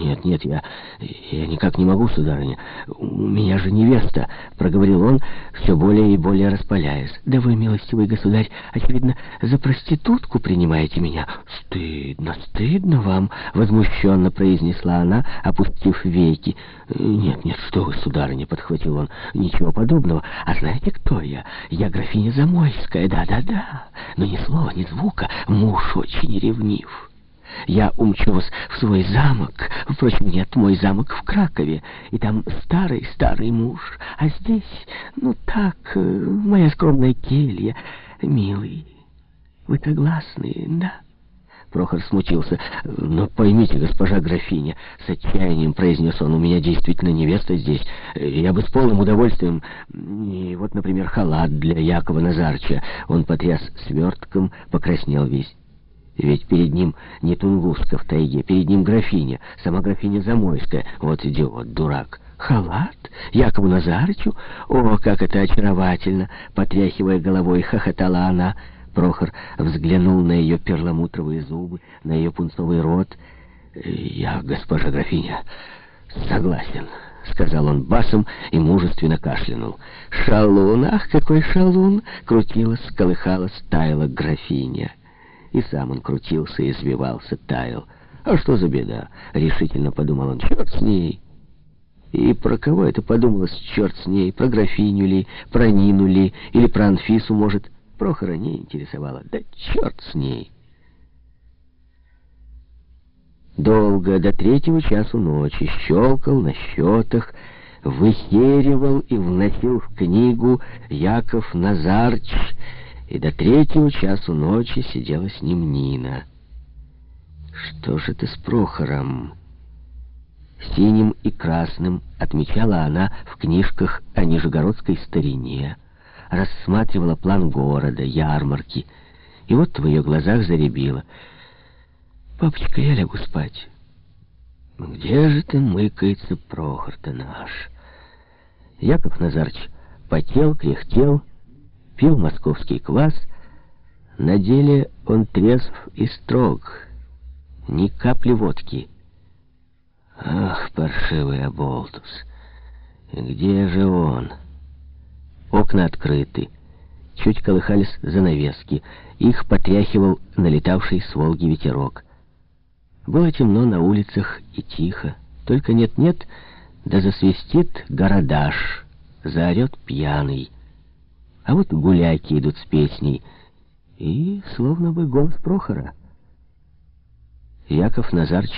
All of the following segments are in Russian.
«Нет, нет, я, я никак не могу, сударыня. У меня же невеста», — проговорил он, все более и более распаляясь. «Да вы, милостивый государь, очевидно, за проститутку принимаете меня». «Стыдно, стыдно вам», — возмущенно произнесла она, опустив веки. «Нет, нет, что вы, сударыня», — подхватил он, — «ничего подобного. А знаете, кто я? Я графиня Замойская, да-да-да. Но ни слова, ни звука, муж очень ревнив». Я умчу вас в свой замок. Впрочем, нет, мой замок в Кракове. И там старый-старый муж. А здесь, ну так, э, моя скромная келья. Милый, вы согласны, да? Прохор смутился. «Но поймите, госпожа графиня», — с отчаянием произнес он, — «у меня действительно невеста здесь. Я бы с полным удовольствием... И вот, например, халат для Якова Назарча». Он потряс свертком, покраснел весь. Ведь перед ним не Тунгуска в тайге, перед ним графиня, сама графиня Замойская. Вот идиот, дурак. Халат? Якову Назарычу? О, как это очаровательно! Потряхивая головой, хохотала она. Прохор взглянул на ее перламутровые зубы, на ее пунцовый рот. «Я, госпожа графиня, согласен», — сказал он басом и мужественно кашлянул. «Шалун, ах, какой шалун!» — крутилась, колыхалась, таяла графиня. И сам он крутился извивался, таял. «А что за беда?» — решительно подумал он. «Черт с ней!» И про кого это подумалось, черт с ней? Про графиню ли, про Нину ли, или про Анфису, может? Прохора не интересовало. Да черт с ней! Долго, до третьего часу ночи, щелкал на счетах, выхеривал и вносил в книгу Яков Назарч, и до третьего часу ночи сидела с ним Нина. Что же это с Прохором? Синим и красным отмечала она в книжках о нижегородской старине, рассматривала план города, ярмарки, и вот в ее глазах заребила. «Папочка, я лягу спать». «Где же ты мыкается, Прохор-то наш?» Яков Назарч потел, кряхтел, пил московский квас, на деле он трезв и строг, ни капли водки. Ах, паршивый оболтус, где же он? Окна открыты, чуть колыхались занавески, их потряхивал налетавший с Волги ветерок. Было темно на улицах и тихо, только нет-нет, да засвистит городаш, заорет пьяный. А вот гуляки идут с песней, и словно бы голос Прохора. Яков Назарч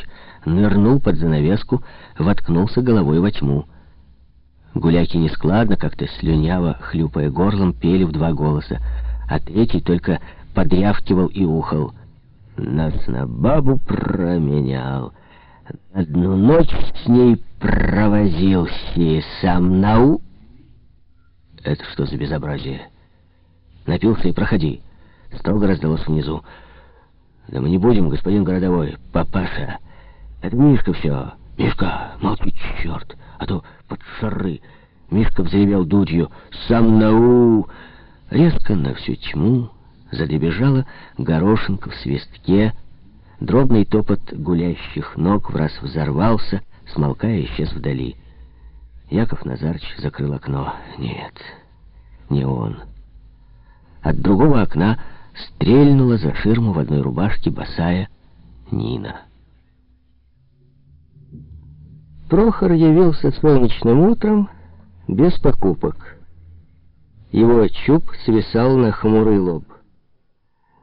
нырнул под занавеску, воткнулся головой во тьму. Гуляки нескладно, как-то слюняво, хлюпая горлом, пели в два голоса, а третий только подрявкивал и ухал. Нас на бабу променял, одну ночь с ней провозился, сам нау... Это что за безобразие? Напился и проходи. Строго раздалось внизу. Да мы не будем, господин городовой, папаша. Это Мишка все. Мишка, молчи, черт, а то под шары. Мишка взревел дудью. Сам нау! Резко на всю тьму задребежала горошинка в свистке. Дробный топот гулящих ног в раз взорвался, смолкая исчез вдали. Яков Назарч закрыл окно. Нет, не он. От другого окна стрельнула за ширму в одной рубашке босая Нина. Прохор явился солнечным утром без покупок. Его чуб свисал на хмурый лоб.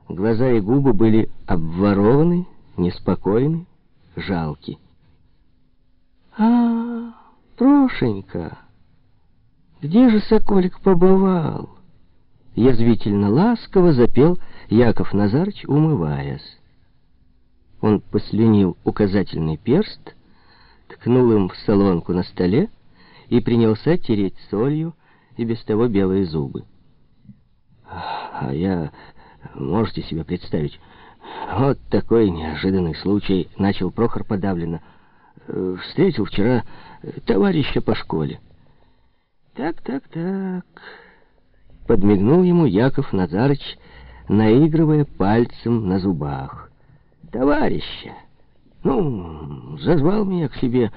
Глаза и губы были обворованы, неспокойны, жалки. а Прошенька, где же Соколик побывал? Язвительно ласково запел Яков Назарч, умываясь. Он послюнил указательный перст, ткнул им в солонку на столе и принялся тереть солью и без того белые зубы. А я, можете себе представить, вот такой неожиданный случай, начал Прохор подавленно. Э, встретил вчера товарища по школе. Так, так, так. Подмигнул ему Яков Назарыч, наигрывая пальцем на зубах. Товарища. Ну, зазвал меня к себе